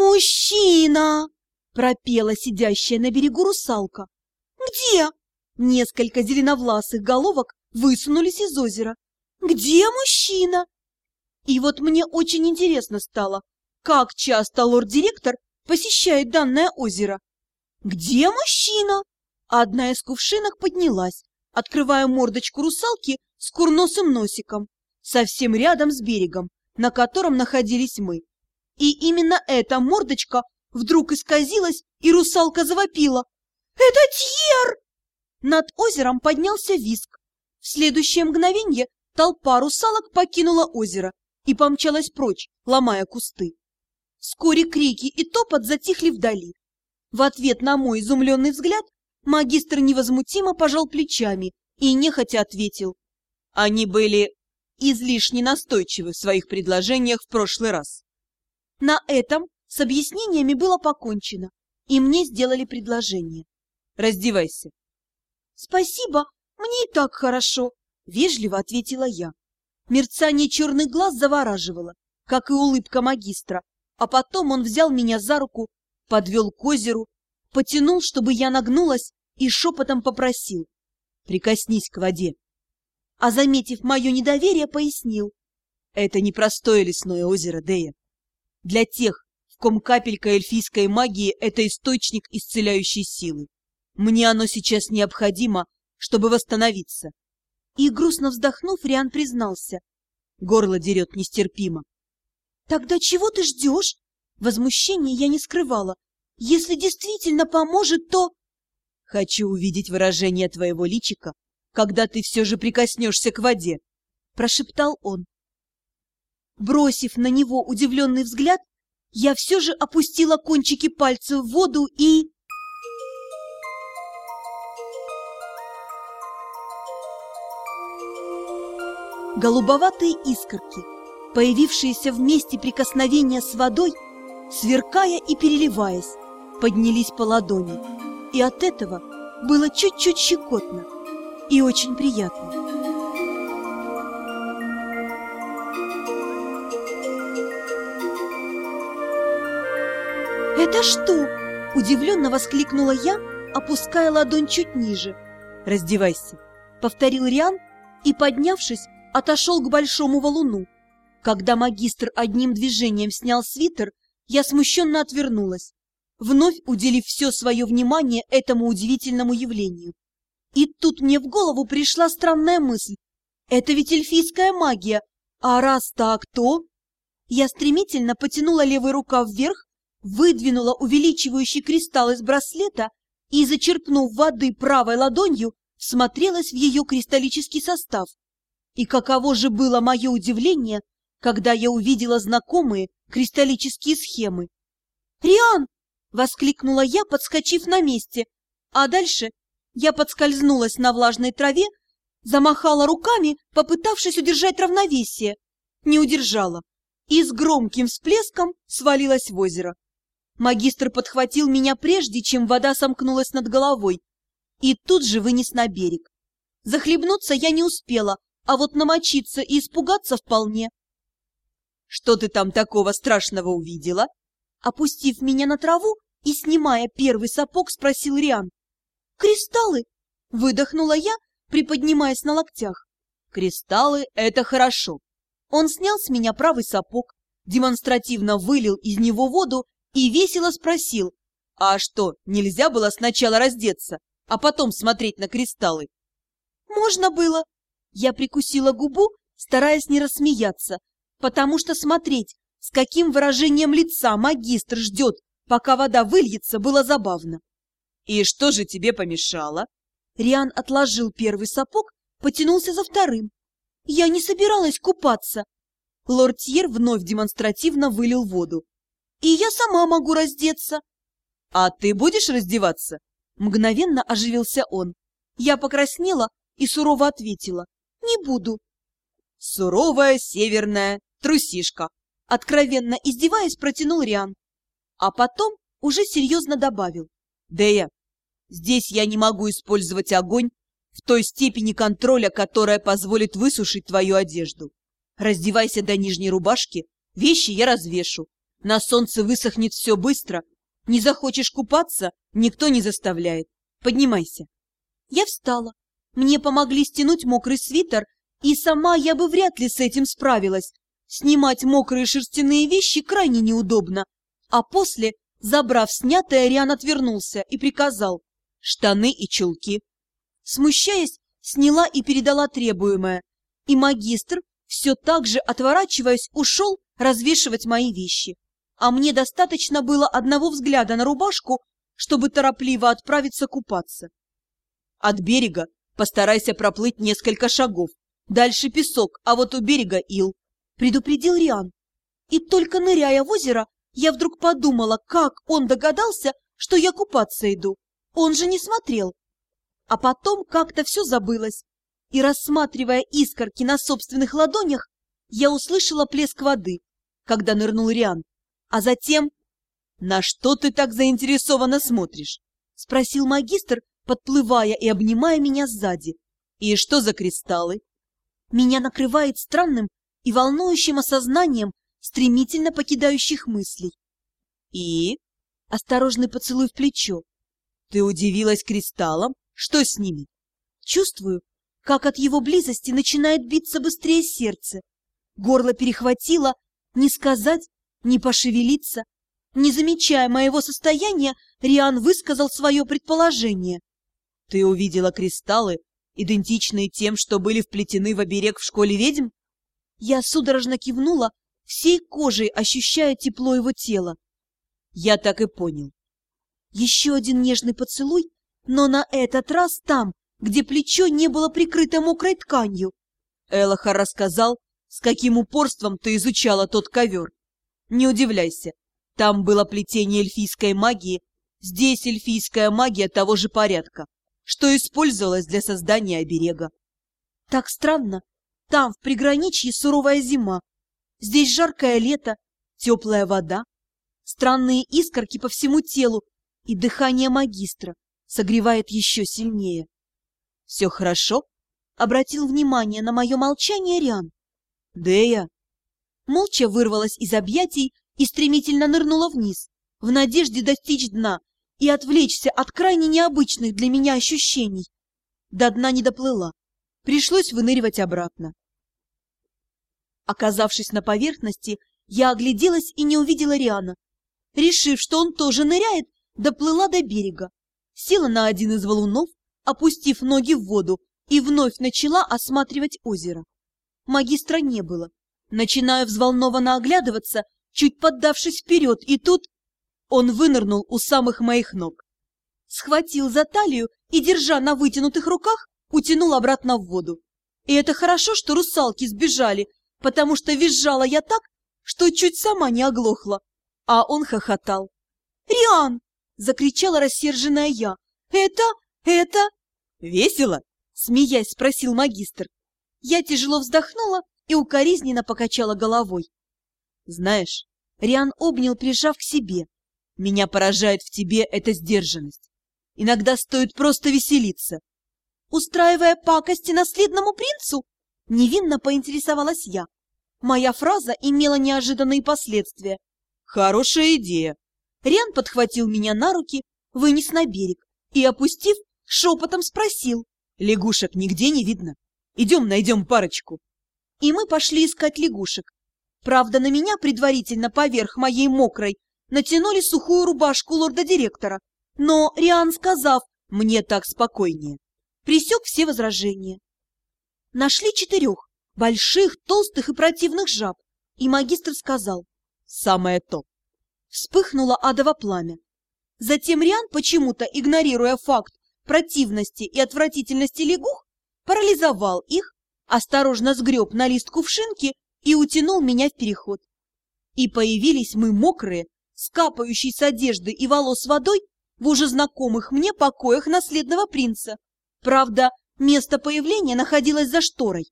«Мужчина!» — пропела сидящая на берегу русалка. «Где?» Несколько зеленовласых головок высунулись из озера. «Где мужчина?» И вот мне очень интересно стало, как часто лорд-директор посещает данное озеро. «Где мужчина?» Одна из кувшинок поднялась, открывая мордочку русалки с курносым носиком, совсем рядом с берегом, на котором находились мы. И именно эта мордочка вдруг исказилась, и русалка завопила. «Это Тьер!» Над озером поднялся виск. В следующее мгновенье толпа русалок покинула озеро и помчалась прочь, ломая кусты. Вскоре крики и топот затихли вдали. В ответ на мой изумленный взгляд магистр невозмутимо пожал плечами и нехотя ответил. Они были излишне настойчивы в своих предложениях в прошлый раз. На этом с объяснениями было покончено, и мне сделали предложение. Раздевайся. Спасибо, мне и так хорошо, вежливо ответила я. Мерцание черных глаз завораживало, как и улыбка магистра, а потом он взял меня за руку, подвел к озеру, потянул, чтобы я нагнулась, и шепотом попросил. Прикоснись к воде а, заметив мое недоверие, пояснил. Это не простое лесное озеро, Дея. Для тех, в ком капелька эльфийской магии — это источник исцеляющей силы. Мне оно сейчас необходимо, чтобы восстановиться. И, грустно вздохнув, Риан признался. Горло дерет нестерпимо. Тогда чего ты ждешь? Возмущение я не скрывала. Если действительно поможет, то... Хочу увидеть выражение твоего личика когда ты все же прикоснешься к воде, — прошептал он. Бросив на него удивленный взгляд, я все же опустила кончики пальцев в воду и... Голубоватые искорки, появившиеся в месте прикосновения с водой, сверкая и переливаясь, поднялись по ладони, и от этого было чуть-чуть щекотно и очень приятно. «Это что?» – удивленно воскликнула я, опуская ладонь чуть ниже. «Раздевайся», – повторил Риан и, поднявшись, отошел к большому валуну. Когда магистр одним движением снял свитер, я смущенно отвернулась, вновь уделив все свое внимание этому удивительному явлению. И тут мне в голову пришла странная мысль. Это ведь эльфийская магия. А раз так, то... Я стремительно потянула левый рукав вверх, выдвинула увеличивающий кристалл из браслета и, зачерпнув воды правой ладонью, смотрелась в ее кристаллический состав. И каково же было мое удивление, когда я увидела знакомые кристаллические схемы. «Риан!» — воскликнула я, подскочив на месте, а дальше я подскользнулась на влажной траве, замахала руками, попытавшись удержать равновесие. Не удержала и с громким всплеском свалилась в озеро. Магистр подхватил меня прежде, чем вода сомкнулась над головой, и тут же вынес на берег. Захлебнуться я не успела, а вот намочиться и испугаться вполне. — Что ты там такого страшного увидела? Опустив меня на траву и снимая первый сапог, спросил Риан. «Кристаллы!» — выдохнула я, приподнимаясь на локтях. «Кристаллы — это хорошо!» Он снял с меня правый сапог, демонстративно вылил из него воду и весело спросил, «А что, нельзя было сначала раздеться, а потом смотреть на кристаллы?» «Можно было!» Я прикусила губу, стараясь не рассмеяться, потому что смотреть, с каким выражением лица магистр ждет, пока вода выльется, было забавно. «И что же тебе помешало?» Риан отложил первый сапог, потянулся за вторым. «Я не собиралась купаться!» Лорд Тьер вновь демонстративно вылил воду. «И я сама могу раздеться!» «А ты будешь раздеваться?» Мгновенно оживился он. Я покраснела и сурово ответила. «Не буду». «Суровая северная трусишка!» Откровенно издеваясь, протянул Риан. А потом уже серьезно добавил. Дея, здесь я не могу использовать огонь в той степени контроля, которая позволит высушить твою одежду. Раздевайся до нижней рубашки, вещи я развешу. На солнце высохнет все быстро. Не захочешь купаться, никто не заставляет. Поднимайся. Я встала. Мне помогли стянуть мокрый свитер, и сама я бы вряд ли с этим справилась. Снимать мокрые шерстяные вещи крайне неудобно. А после, забрав снятое, Риан отвернулся и приказал «штаны и чулки». Смущаясь, сняла и передала требуемое, и магистр, все так же отворачиваясь, ушел развешивать мои вещи. А мне достаточно было одного взгляда на рубашку, чтобы торопливо отправиться купаться. От берега постарайся проплыть несколько шагов. Дальше песок, а вот у берега ил, — предупредил Риан. И только ныряя в озеро, я вдруг подумала, как он догадался, что я купаться иду. Он же не смотрел. А потом как-то все забылось, и, рассматривая искорки на собственных ладонях, я услышала плеск воды, когда нырнул Риан. А затем... — На что ты так заинтересованно смотришь? — спросил магистр, подплывая и обнимая меня сзади. — И что за кристаллы? Меня накрывает странным и волнующим осознанием стремительно покидающих мыслей. И... Осторожный поцелуй в плечо. Ты удивилась кристаллам? Что с ними? Чувствую, как от его близости начинает биться быстрее сердце. Горло перехватило, не сказать, не пошевелиться. Не замечая моего состояния, Риан высказал свое предположение. «Ты увидела кристаллы, идентичные тем, что были вплетены в оберег в школе ведьм?» Я судорожно кивнула, всей кожей ощущая тепло его тела. Я так и понял. Еще один нежный поцелуй, но на этот раз там, где плечо не было прикрыто мокрой тканью. Элохар рассказал, с каким упорством ты изучала тот ковер. Не удивляйся, там было плетение эльфийской магии, здесь эльфийская магия того же порядка, что использовалась для создания оберега. Так странно, там в приграничье суровая зима, здесь жаркое лето, теплая вода, странные искорки по всему телу и дыхание магистра согревает еще сильнее. «Все хорошо?» — обратил внимание на мое молчание Риан. «Дея!» Молча вырвалась из объятий и стремительно нырнула вниз, в надежде достичь дна и отвлечься от крайне необычных для меня ощущений. До дна не доплыла. Пришлось выныривать обратно. Оказавшись на поверхности, я огляделась и не увидела Риана. Решив, что он тоже ныряет, доплыла до берега, села на один из валунов опустив ноги в воду, и вновь начала осматривать озеро. Магистра не было. Начинаю взволнованно оглядываться, чуть поддавшись вперед, и тут он вынырнул у самых моих ног. Схватил за талию и, держа на вытянутых руках, утянул обратно в воду. И это хорошо, что русалки сбежали, потому что визжала я так, что чуть сама не оглохла. А он хохотал. «Риан!» — закричала рассерженная я. «Это... это...» «Весело?» — смеясь спросил магистр. Я тяжело вздохнула и укоризненно покачала головой. «Знаешь, Риан обнял, прижав к себе. Меня поражает в тебе эта сдержанность. Иногда стоит просто веселиться». «Устраивая пакости наследному принцу?» Невинно поинтересовалась я. Моя фраза имела неожиданные последствия. «Хорошая идея!» Риан подхватил меня на руки, вынес на берег и, опустив, шепотом спросил. Лягушек нигде не видно. Идем найдем парочку. И мы пошли искать лягушек. Правда, на меня предварительно поверх моей мокрой натянули сухую рубашку лорда-директора. Но Риан, сказав «мне так спокойнее», присек все возражения. Нашли четырех, больших, толстых и противных жаб, и магистр сказал «самое то». Вспыхнуло адово пламя. Затем Риан, почему-то игнорируя факт противности и отвратительности лягух, парализовал их, осторожно сгреб на лист кувшинки и утянул меня в переход. И появились мы мокрые, скапающие с одежды и волос водой в уже знакомых мне покоях наследного принца. Правда, место появления находилось за шторой.